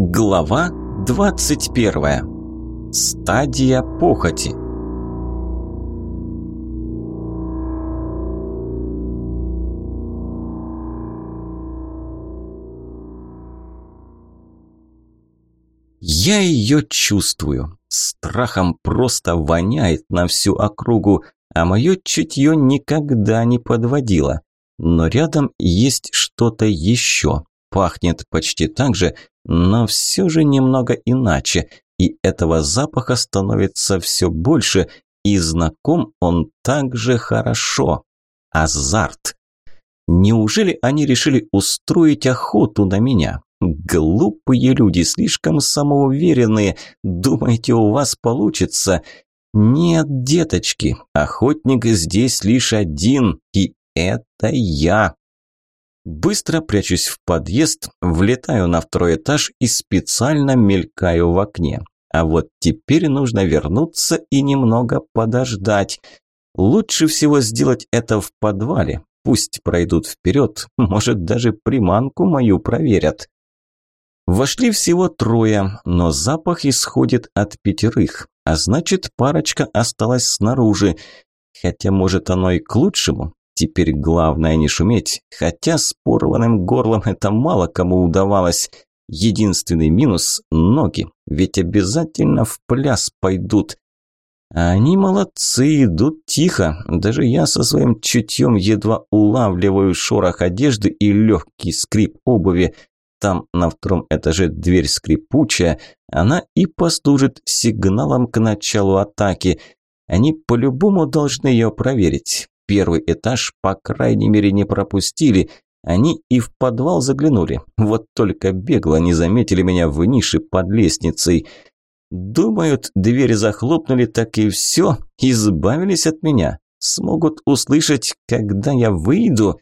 Глава 21. Стадия похоти. Я ее чувствую. Страхом просто воняет на всю округу, а мое чутье никогда не подводило. Но рядом есть что-то еще. Пахнет почти так же, но все же немного иначе, и этого запаха становится все больше, и знаком он также хорошо. Азарт. Неужели они решили устроить охоту на меня? Глупые люди, слишком самоуверенные. Думаете, у вас получится? Нет, деточки, охотник здесь лишь один, и это я. Быстро прячусь в подъезд, влетаю на второй этаж и специально мелькаю в окне. А вот теперь нужно вернуться и немного подождать. Лучше всего сделать это в подвале. Пусть пройдут вперед, может даже приманку мою проверят. Вошли всего трое, но запах исходит от пятерых, а значит парочка осталась снаружи. Хотя может оно и к лучшему, Теперь главное не шуметь, хотя с порванным горлом это мало кому удавалось. Единственный минус – ноги, ведь обязательно в пляс пойдут. А они молодцы, идут тихо. Даже я со своим чутьем едва улавливаю шорох одежды и легкий скрип обуви. Там на втором этаже дверь скрипучая, она и послужит сигналом к началу атаки. Они по-любому должны ее проверить. Первый этаж, по крайней мере, не пропустили. Они и в подвал заглянули. Вот только бегло не заметили меня в нише под лестницей. Думают, двери захлопнули, так и все, избавились от меня. Смогут услышать, когда я выйду.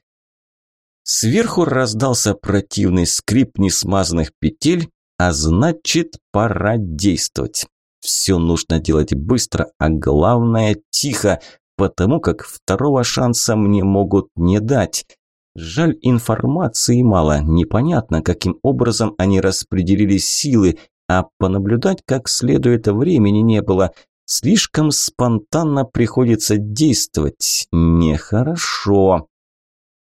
Сверху раздался противный скрип несмазанных петель, а значит, пора действовать. Все нужно делать быстро, а главное – тихо потому как второго шанса мне могут не дать. Жаль, информации мало, непонятно, каким образом они распределили силы, а понаблюдать как следует времени не было. Слишком спонтанно приходится действовать. Нехорошо.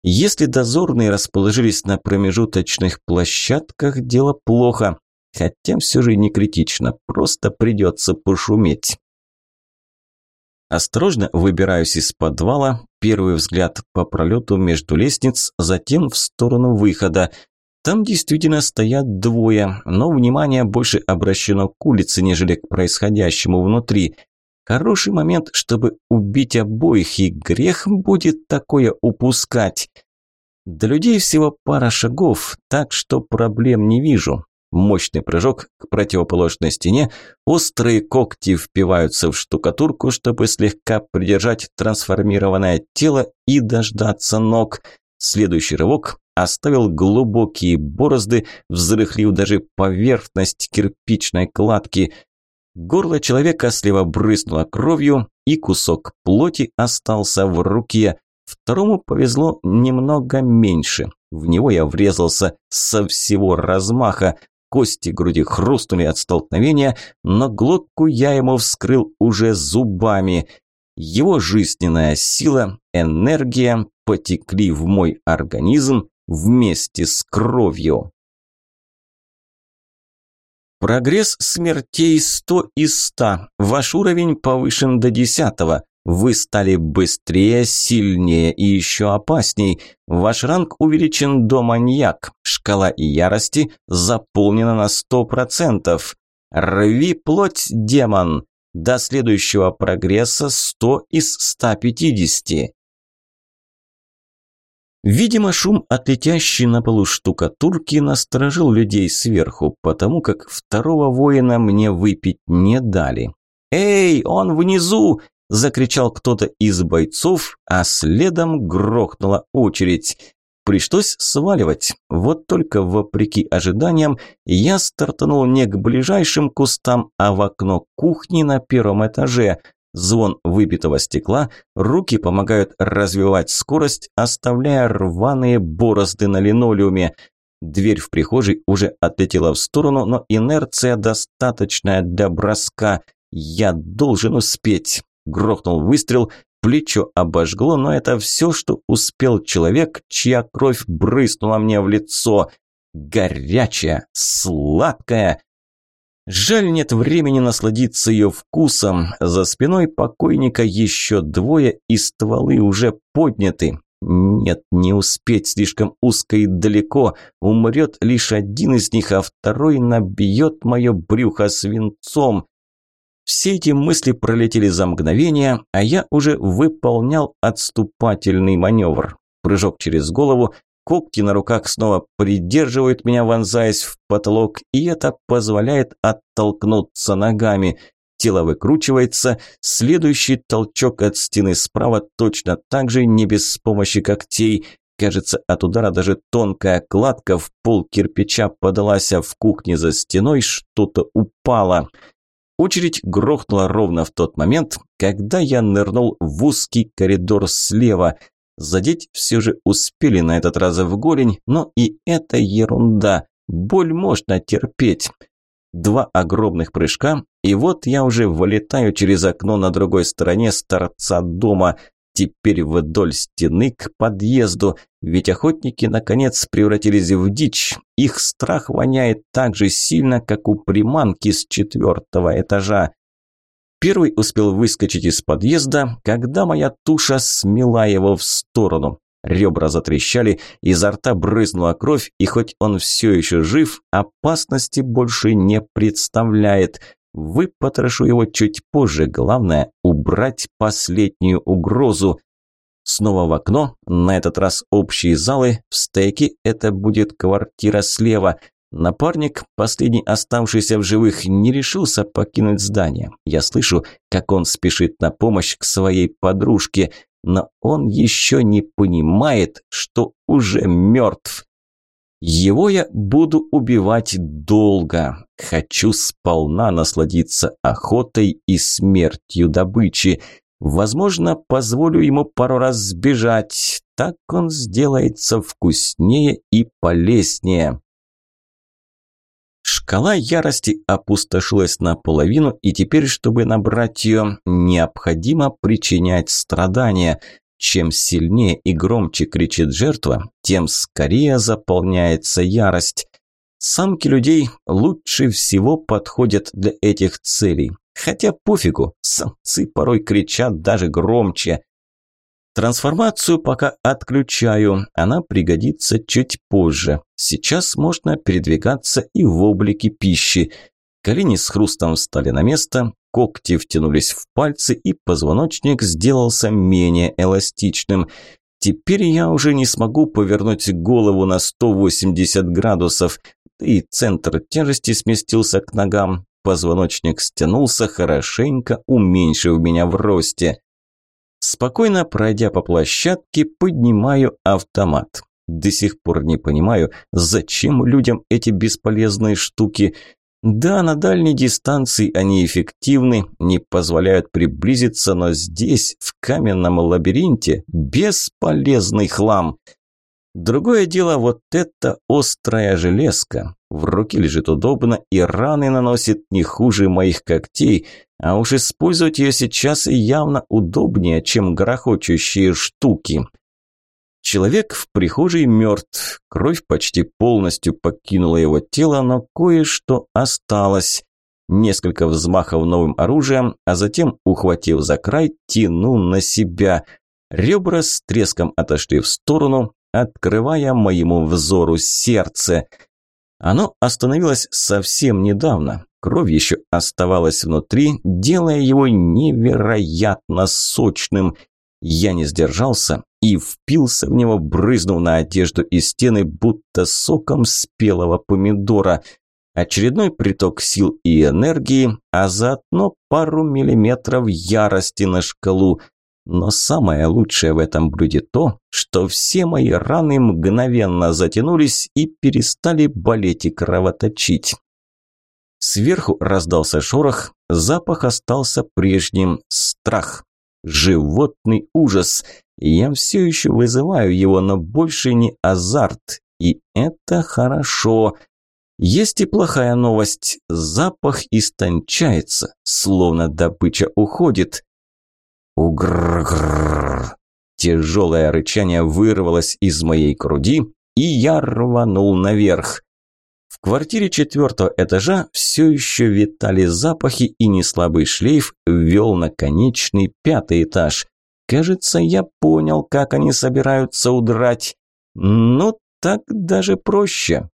Если дозорные расположились на промежуточных площадках, дело плохо. Хотя все же не критично, просто придется пошуметь. Осторожно выбираюсь из подвала, первый взгляд по пролету между лестниц, затем в сторону выхода. Там действительно стоят двое, но внимание больше обращено к улице, нежели к происходящему внутри. Хороший момент, чтобы убить обоих, и грех будет такое упускать. До людей всего пара шагов, так что проблем не вижу. Мощный прыжок к противоположной стене, острые когти впиваются в штукатурку, чтобы слегка придержать трансформированное тело и дождаться ног. Следующий рывок оставил глубокие борозды, взрыхлив даже поверхность кирпичной кладки. Горло человека слева брызнуло кровью, и кусок плоти остался в руке. Второму повезло немного меньше. В него я врезался со всего размаха. Кости груди хрустнули от столкновения, но глотку я ему вскрыл уже зубами. Его жизненная сила, энергия потекли в мой организм вместе с кровью. Прогресс смертей 100 из 100. Ваш уровень повышен до 10. Вы стали быстрее, сильнее и еще опасней. Ваш ранг увеличен до маньяк. Шкала ярости заполнена на 100%. Рви плоть, демон. До следующего прогресса 100 из 150. Видимо, шум от летящей на полу штукатурки насторожил людей сверху, потому как второго воина мне выпить не дали. «Эй, он внизу! Закричал кто-то из бойцов, а следом грохнула очередь. Пришлось сваливать. Вот только вопреки ожиданиям я стартанул не к ближайшим кустам, а в окно кухни на первом этаже. Звон выбитого стекла, руки помогают развивать скорость, оставляя рваные борозды на линолеуме. Дверь в прихожей уже отлетела в сторону, но инерция достаточная для броска. Я должен успеть. Грохнул выстрел, плечо обожгло, но это все, что успел человек, чья кровь брызнула мне в лицо. Горячая, сладкая. Жаль, нет времени насладиться ее вкусом. За спиной покойника еще двое, и стволы уже подняты. Нет, не успеть слишком узко и далеко. Умрет лишь один из них, а второй набьет мое брюхо свинцом. Все эти мысли пролетели за мгновение, а я уже выполнял отступательный маневр. Прыжок через голову, когти на руках снова придерживают меня, вонзаясь в потолок, и это позволяет оттолкнуться ногами. Тело выкручивается, следующий толчок от стены справа точно так же, не без помощи когтей. Кажется, от удара даже тонкая кладка в пол кирпича подалась, а в кухне за стеной что-то упало. Очередь грохнула ровно в тот момент, когда я нырнул в узкий коридор слева – Задеть все же успели на этот раз в голень, но и это ерунда. Боль можно терпеть. Два огромных прыжка, и вот я уже вылетаю через окно на другой стороне с торца дома. Теперь вдоль стены к подъезду, ведь охотники наконец превратились в дичь. Их страх воняет так же сильно, как у приманки с четвертого этажа. Первый успел выскочить из подъезда, когда моя туша смела его в сторону. Ребра затрещали, изо рта брызнула кровь, и хоть он все еще жив, опасности больше не представляет. Выпотрошу его чуть позже, главное – убрать последнюю угрозу. Снова в окно, на этот раз общие залы, в стейке это будет квартира слева. Напарник, последний оставшийся в живых, не решился покинуть здание. Я слышу, как он спешит на помощь к своей подружке, но он еще не понимает, что уже мертв. Его я буду убивать долго. Хочу сполна насладиться охотой и смертью добычи. Возможно, позволю ему пару раз сбежать. Так он сделается вкуснее и полезнее. Шкала ярости опустошилась наполовину, и теперь, чтобы набрать ее, необходимо причинять страдания. Чем сильнее и громче кричит жертва, тем скорее заполняется ярость. Самки людей лучше всего подходят для этих целей. Хотя пофигу, самцы порой кричат даже громче. Трансформацию пока отключаю, она пригодится чуть позже. Сейчас можно передвигаться и в облике пищи. Колени с хрустом встали на место, когти втянулись в пальцы, и позвоночник сделался менее эластичным. Теперь я уже не смогу повернуть голову на 180 градусов, и центр тяжести сместился к ногам. Позвоночник стянулся, хорошенько уменьшив меня в росте. Спокойно пройдя по площадке, поднимаю автомат. До сих пор не понимаю, зачем людям эти бесполезные штуки. Да, на дальней дистанции они эффективны, не позволяют приблизиться, но здесь, в каменном лабиринте, бесполезный хлам. Другое дело вот это острая железка. В руке лежит удобно и раны наносит не хуже моих когтей, а уж использовать ее сейчас явно удобнее, чем грохочущие штуки. Человек в прихожей мертв, кровь почти полностью покинула его тело, но кое-что осталось. Несколько взмахов новым оружием, а затем, ухватив за край, тяну на себя. Ребра с треском отошли в сторону, открывая моему взору сердце. Оно остановилось совсем недавно. Кровь еще оставалась внутри, делая его невероятно сочным. Я не сдержался и впился в него, брызнув на одежду и стены, будто соком спелого помидора. Очередной приток сил и энергии, а заодно пару миллиметров ярости на шкалу. Но самое лучшее в этом блюде то, что все мои раны мгновенно затянулись и перестали болеть и кровоточить. Сверху раздался шорох, запах остался прежним – страх. Животный ужас. Я все еще вызываю его, но больше не азарт. И это хорошо. Есть и плохая новость. Запах истончается, словно добыча уходит. Угрррррр. Тяжелое рычание вырвалось из моей груди, и я рванул наверх. В квартире четвертого этажа все еще витали запахи, и неслабый шлейф вел на конечный пятый этаж. Кажется, я понял, как они собираются удрать. Ну, так даже проще.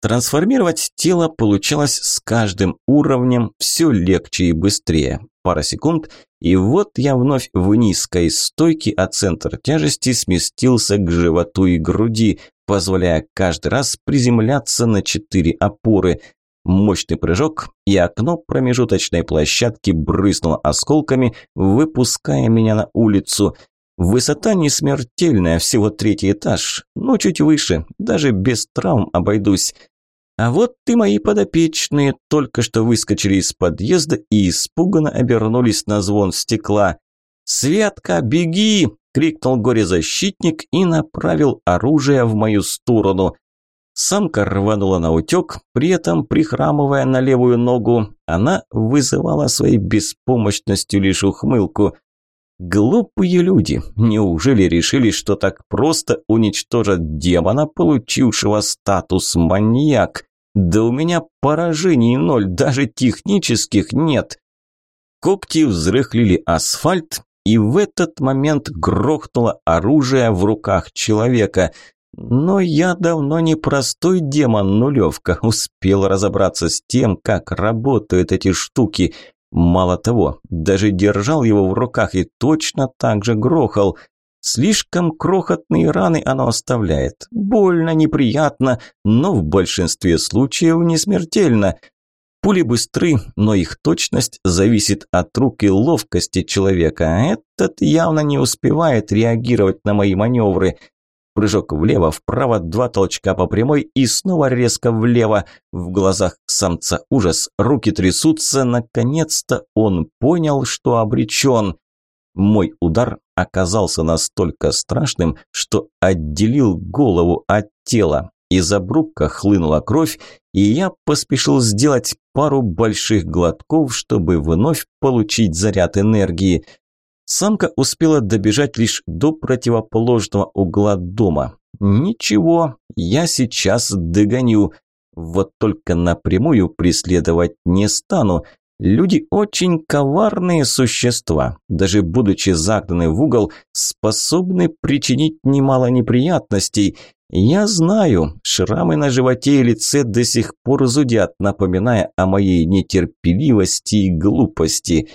Трансформировать тело получалось с каждым уровнем все легче и быстрее. Пара секунд, и вот я вновь в низкой стойке, а центр тяжести сместился к животу и груди, позволяя каждый раз приземляться на четыре опоры. Мощный прыжок, и окно промежуточной площадки брызнуло осколками, выпуская меня на улицу. Высота не смертельная, всего третий этаж, но чуть выше, даже без травм обойдусь. А вот ты мои подопечные только что выскочили из подъезда и испуганно обернулись на звон стекла. «Светка, беги!» – крикнул горе-защитник и направил оружие в мою сторону. Самка рванула на утек, при этом прихрамывая на левую ногу. Она вызывала своей беспомощностью лишь ухмылку – Глупые люди, неужели решили, что так просто уничтожат демона, получившего статус маньяк? Да у меня поражений ноль, даже технических нет. Когти взрыхлили асфальт, и в этот момент грохнуло оружие в руках человека. Но я давно не простой демон-нулевка, успел разобраться с тем, как работают эти штуки – Мало того, даже держал его в руках и точно так же грохал. Слишком крохотные раны оно оставляет. Больно, неприятно, но в большинстве случаев не смертельно. Пули быстры, но их точность зависит от рук и ловкости человека. А этот явно не успевает реагировать на мои маневры. Прыжок влево, вправо, два толчка по прямой и снова резко влево. В глазах самца ужас, руки трясутся. Наконец-то он понял, что обречен. Мой удар оказался настолько страшным, что отделил голову от тела. Из обрубка хлынула кровь, и я поспешил сделать пару больших глотков, чтобы вновь получить заряд энергии. Самка успела добежать лишь до противоположного угла дома. Ничего, я сейчас догоню. Вот только напрямую преследовать не стану. Люди очень коварные существа, даже будучи загнаны в угол, способны причинить немало неприятностей. Я знаю, шрамы на животе и лице до сих пор зудят, напоминая о моей нетерпеливости и глупости.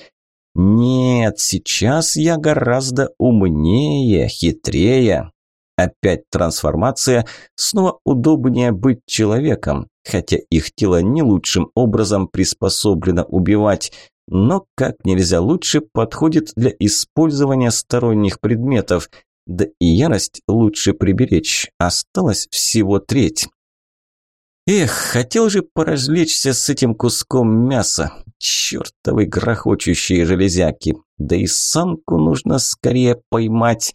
Нет, сейчас я гораздо умнее, хитрее. Опять трансформация, снова удобнее быть человеком, хотя их тело не лучшим образом приспособлено убивать, но как нельзя лучше подходит для использования сторонних предметов. Да и ярость лучше приберечь, осталось всего треть. Эх, хотел же поразвлечься с этим куском мяса. Чертовы грохочущие железяки. Да и самку нужно скорее поймать.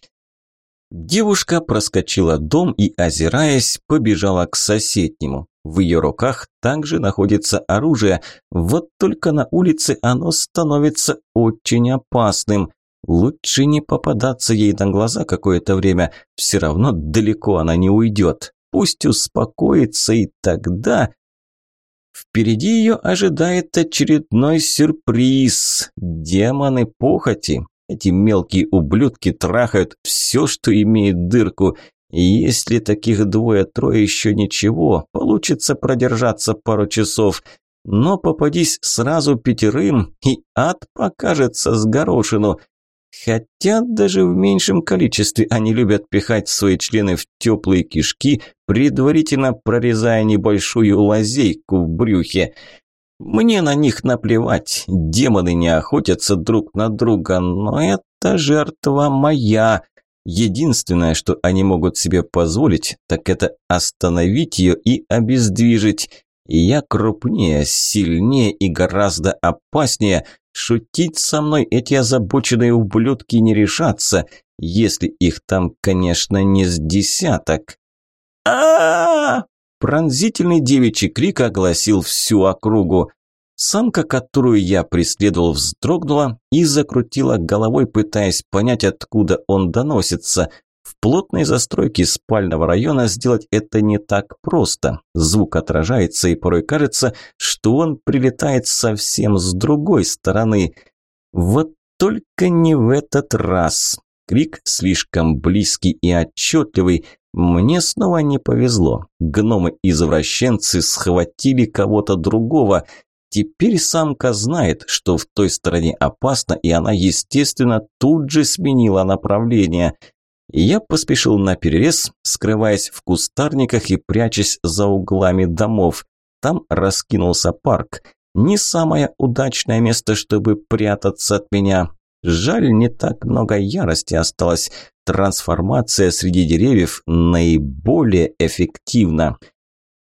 Девушка проскочила дом и, озираясь, побежала к соседнему. В ее руках также находится оружие, вот только на улице оно становится очень опасным. Лучше не попадаться ей на глаза какое-то время, все равно далеко она не уйдет. Пусть успокоится, и тогда... Впереди ее ожидает очередной сюрприз. Демоны похоти. Эти мелкие ублюдки трахают все, что имеет дырку. Если таких двое-трое еще ничего, получится продержаться пару часов. Но попадись сразу пятерым, и ад покажется с горошину. Хотя даже в меньшем количестве они любят пихать свои члены в теплые кишки, предварительно прорезая небольшую лазейку в брюхе. Мне на них наплевать, демоны не охотятся друг на друга, но это жертва моя. Единственное, что они могут себе позволить, так это остановить ее и обездвижить. Я крупнее, сильнее и гораздо опаснее, Шутить со мной эти озабоченные ублюдки не решатся, если их там, конечно, не с десяток. а Пронзительный девичий крик огласил всю округу. Самка, которую я преследовал, вздрогнула и закрутила головой, пытаясь понять, откуда он доносится. В плотной застройке спального района сделать это не так просто. Звук отражается, и порой кажется, что он прилетает совсем с другой стороны. Вот только не в этот раз. Крик слишком близкий и отчетливый. Мне снова не повезло. Гномы-извращенцы схватили кого-то другого. Теперь самка знает, что в той стороне опасно, и она, естественно, тут же сменила направление – я поспешил на перерез, скрываясь в кустарниках и прячась за углами домов. Там раскинулся парк. Не самое удачное место, чтобы прятаться от меня. Жаль, не так много ярости осталось. Трансформация среди деревьев наиболее эффективна.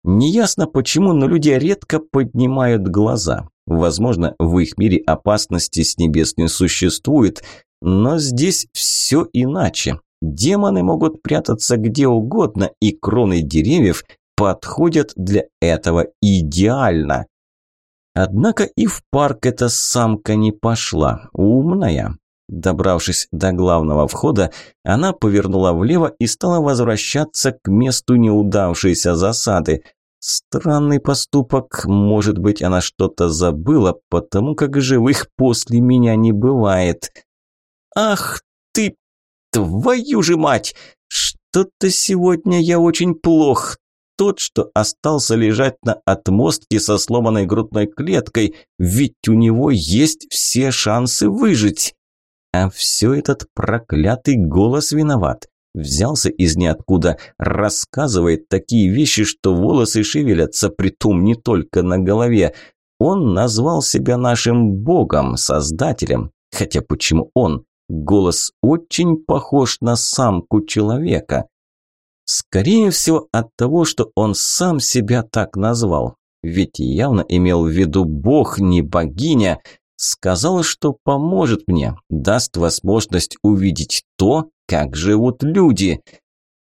Неясно почему, но люди редко поднимают глаза. Возможно, в их мире опасности с небес не существует, но здесь все иначе. Демоны могут прятаться где угодно, и кроны деревьев подходят для этого идеально. Однако и в парк эта самка не пошла, умная. Добравшись до главного входа, она повернула влево и стала возвращаться к месту неудавшейся засады. Странный поступок, может быть, она что-то забыла, потому как живых после меня не бывает. «Ах ты, Твою же мать! Что-то сегодня я очень плох. Тот, что остался лежать на отмостке со сломанной грудной клеткой, ведь у него есть все шансы выжить. А все этот проклятый голос виноват. Взялся из ниоткуда, рассказывает такие вещи, что волосы шевелятся, притом не только на голове. Он назвал себя нашим богом, создателем. Хотя почему он? Голос очень похож на самку человека. Скорее всего от того, что он сам себя так назвал. Ведь явно имел в виду бог, не богиня. Сказал, что поможет мне, даст возможность увидеть то, как живут люди.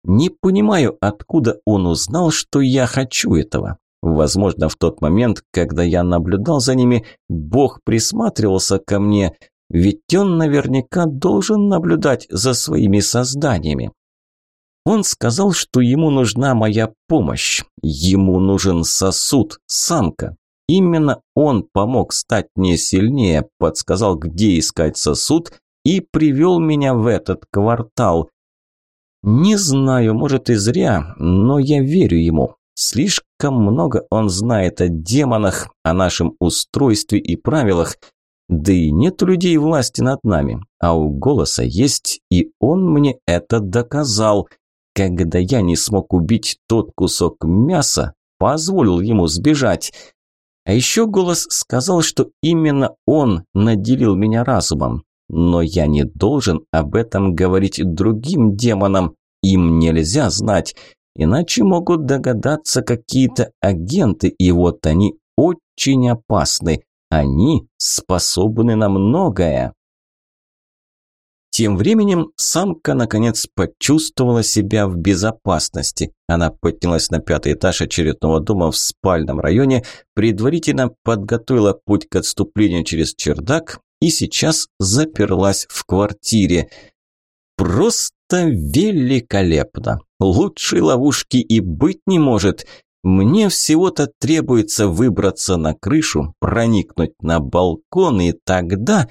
Не понимаю, откуда он узнал, что я хочу этого. Возможно, в тот момент, когда я наблюдал за ними, Бог присматривался ко мне, ведь он наверняка должен наблюдать за своими созданиями. Он сказал, что ему нужна моя помощь. Ему нужен сосуд, самка. Именно он помог стать мне сильнее, подсказал, где искать сосуд и привел меня в этот квартал. Не знаю, может и зря, но я верю ему. Слишком много он знает о демонах, о нашем устройстве и правилах, да и нет людей власти над нами, а у голоса есть, и он мне это доказал. Когда я не смог убить тот кусок мяса, позволил ему сбежать. А еще голос сказал, что именно он наделил меня разумом. Но я не должен об этом говорить другим демонам. Им нельзя знать, иначе могут догадаться какие-то агенты, и вот они очень опасны. Они способны на многое. Тем временем самка наконец почувствовала себя в безопасности. Она поднялась на пятый этаж очередного дома в спальном районе, предварительно подготовила путь к отступлению через чердак и сейчас заперлась в квартире. Просто великолепно! Лучшей ловушки и быть не может. Мне всего-то требуется выбраться на крышу, проникнуть на балкон, и тогда...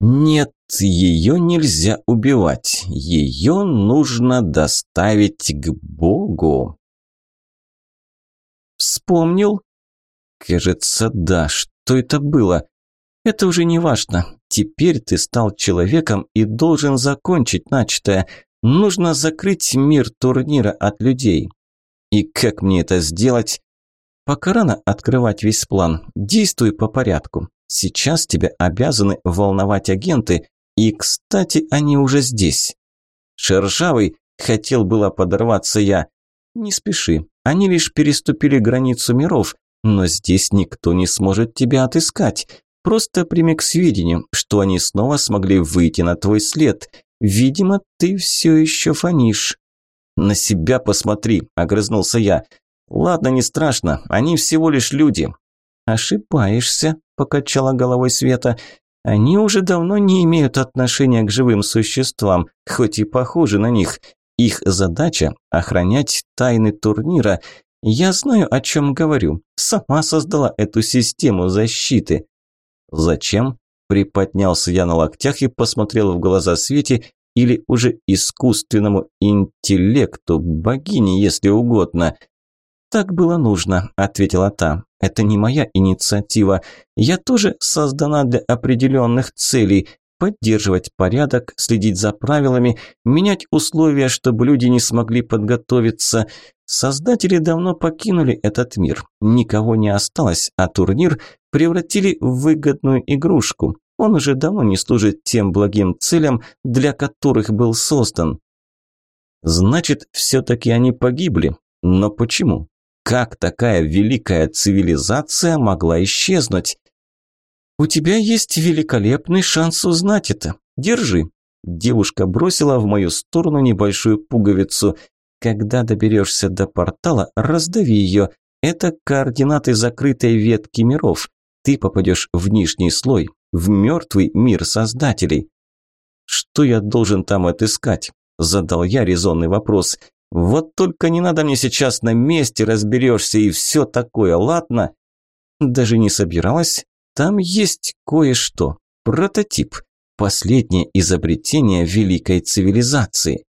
Нет, ее нельзя убивать. Ее нужно доставить к Богу. Вспомнил? Кажется, да. Что это было? Это уже не важно. Теперь ты стал человеком и должен закончить начатое. Нужно закрыть мир турнира от людей. И как мне это сделать? Пока рано открывать весь план. Действуй по порядку. Сейчас тебя обязаны волновать агенты. И, кстати, они уже здесь. Шершавый, хотел было подорваться я. Не спеши. Они лишь переступили границу миров, но здесь никто не сможет тебя отыскать. Просто прими к сведению, что они снова смогли выйти на твой след. Видимо, ты все еще фонишь. На себя посмотри, огрызнулся я. Ладно, не страшно, они всего лишь люди. Ошибаешься, покачала головой Света. Они уже давно не имеют отношения к живым существам, хоть и похожи на них. Их задача – охранять тайны турнира. Я знаю, о чем говорю. Сама создала эту систему защиты. Зачем? Приподнялся я на локтях и посмотрел в глаза Свете или уже искусственному интеллекту, богине, если угодно. «Так было нужно», – ответила та. «Это не моя инициатива. Я тоже создана для определенных целей. Поддерживать порядок, следить за правилами, менять условия, чтобы люди не смогли подготовиться. Создатели давно покинули этот мир. Никого не осталось, а турнир превратили в выгодную игрушку. Он уже давно не служит тем благим целям, для которых был создан. Значит, все-таки они погибли. Но почему? Как такая великая цивилизация могла исчезнуть? «У тебя есть великолепный шанс узнать это. Держи». Девушка бросила в мою сторону небольшую пуговицу. «Когда доберешься до портала, раздави ее. Это координаты закрытой ветки миров. Ты попадешь в нижний слой, в мертвый мир создателей». «Что я должен там отыскать?» – задал я резонный вопрос. Вот только не надо мне сейчас на месте разберешься и все такое, ладно? Даже не собиралась. Там есть кое-что. Прототип. Последнее изобретение великой цивилизации.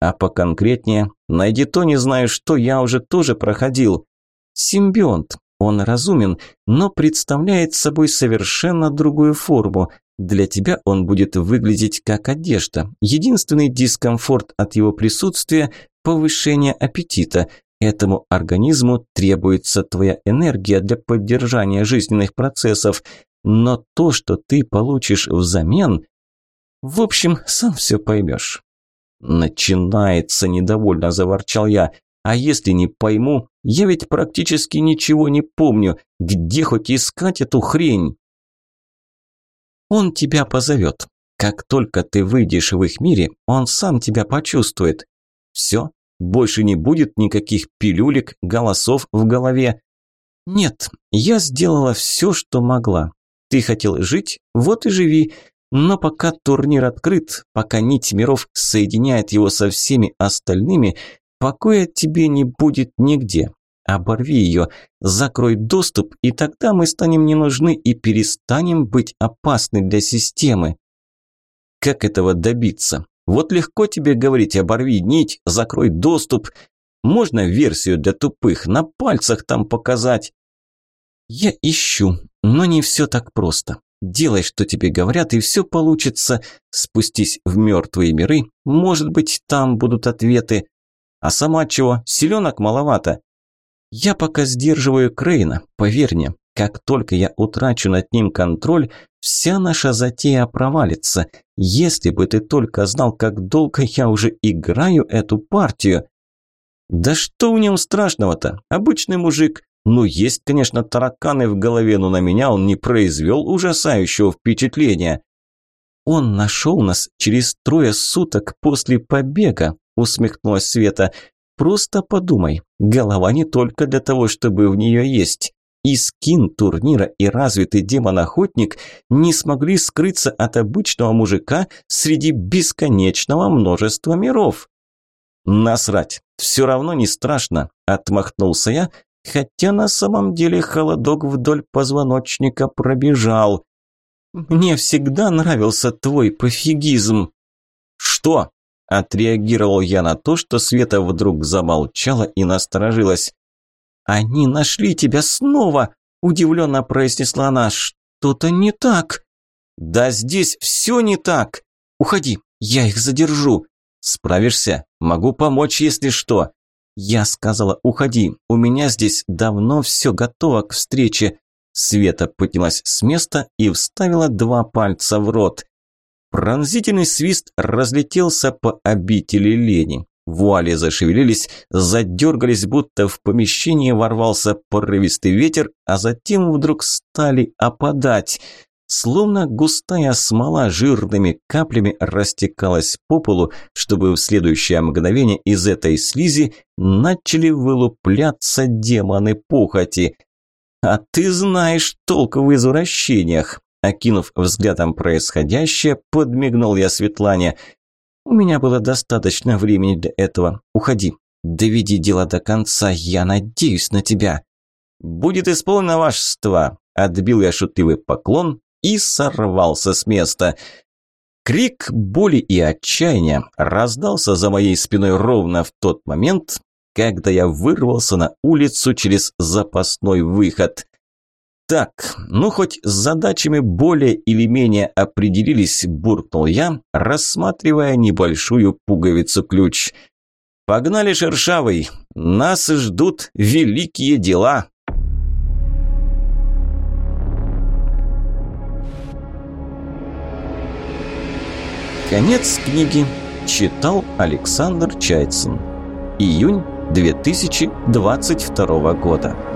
А поконкретнее, найди то, не знаю что, я уже тоже проходил. Симбионт. Он разумен, но представляет собой совершенно другую форму. Для тебя он будет выглядеть как одежда. Единственный дискомфорт от его присутствия повышение аппетита. Этому организму требуется твоя энергия для поддержания жизненных процессов, но то, что ты получишь взамен... В общем, сам все поймешь. Начинается, недовольно заворчал я. А если не пойму, я ведь практически ничего не помню. Где хоть искать эту хрень? Он тебя позовет. Как только ты выйдешь в их мире, он сам тебя почувствует. Все, больше не будет никаких пилюлек, голосов в голове. Нет, я сделала все, что могла. Ты хотел жить, вот и живи. Но пока турнир открыт, пока нить миров соединяет его со всеми остальными, покоя тебе не будет нигде. Оборви ее, закрой доступ, и тогда мы станем не нужны и перестанем быть опасны для системы. Как этого добиться? Вот легко тебе говорить, оборви нить, закрой доступ. Можно версию для тупых на пальцах там показать. Я ищу, но не все так просто. Делай, что тебе говорят, и все получится. Спустись в мертвые миры, может быть, там будут ответы. А сама чего, селенок маловато. Я пока сдерживаю Крейна, поверь мне. Как только я утрачу над ним контроль, вся наша затея провалится. Если бы ты только знал, как долго я уже играю эту партию. Да что в нем страшного-то? Обычный мужик. Ну, есть, конечно, тараканы в голове, но на меня он не произвел ужасающего впечатления. Он нашел нас через трое суток после побега, усмехнулась Света. Просто подумай, голова не только для того, чтобы в нее есть. И скин турнира, и развитый демон-охотник не смогли скрыться от обычного мужика среди бесконечного множества миров. «Насрать, все равно не страшно», – отмахнулся я, хотя на самом деле холодок вдоль позвоночника пробежал. «Мне всегда нравился твой пофигизм». «Что?» – отреагировал я на то, что Света вдруг замолчала и насторожилась. «Они нашли тебя снова!» – удивленно произнесла она. «Что-то не так!» «Да здесь все не так! Уходи, я их задержу!» «Справишься? Могу помочь, если что!» «Я сказала, уходи, у меня здесь давно все готово к встрече!» Света поднялась с места и вставила два пальца в рот. Пронзительный свист разлетелся по обители лени. Вуали зашевелились, задергались, будто в помещении ворвался порывистый ветер, а затем вдруг стали опадать. Словно густая смола жирными каплями растекалась по полу, чтобы в следующее мгновение из этой слизи начали вылупляться демоны похоти. «А ты знаешь толк в извращениях!» Окинув взглядом происходящее, подмигнул я Светлане. «У меня было достаточно времени для этого. Уходи. Доведи дело до конца. Я надеюсь на тебя». «Будет исполнено вашество!» Отбил я шутливый поклон и сорвался с места. Крик боли и отчаяния раздался за моей спиной ровно в тот момент, когда я вырвался на улицу через запасной выход. Так, ну хоть с задачами более или менее определились, буркнул я, рассматривая небольшую пуговицу-ключ. Погнали, Шершавый, нас ждут великие дела. Конец книги. Читал Александр Чайцин. Июнь 2022 года.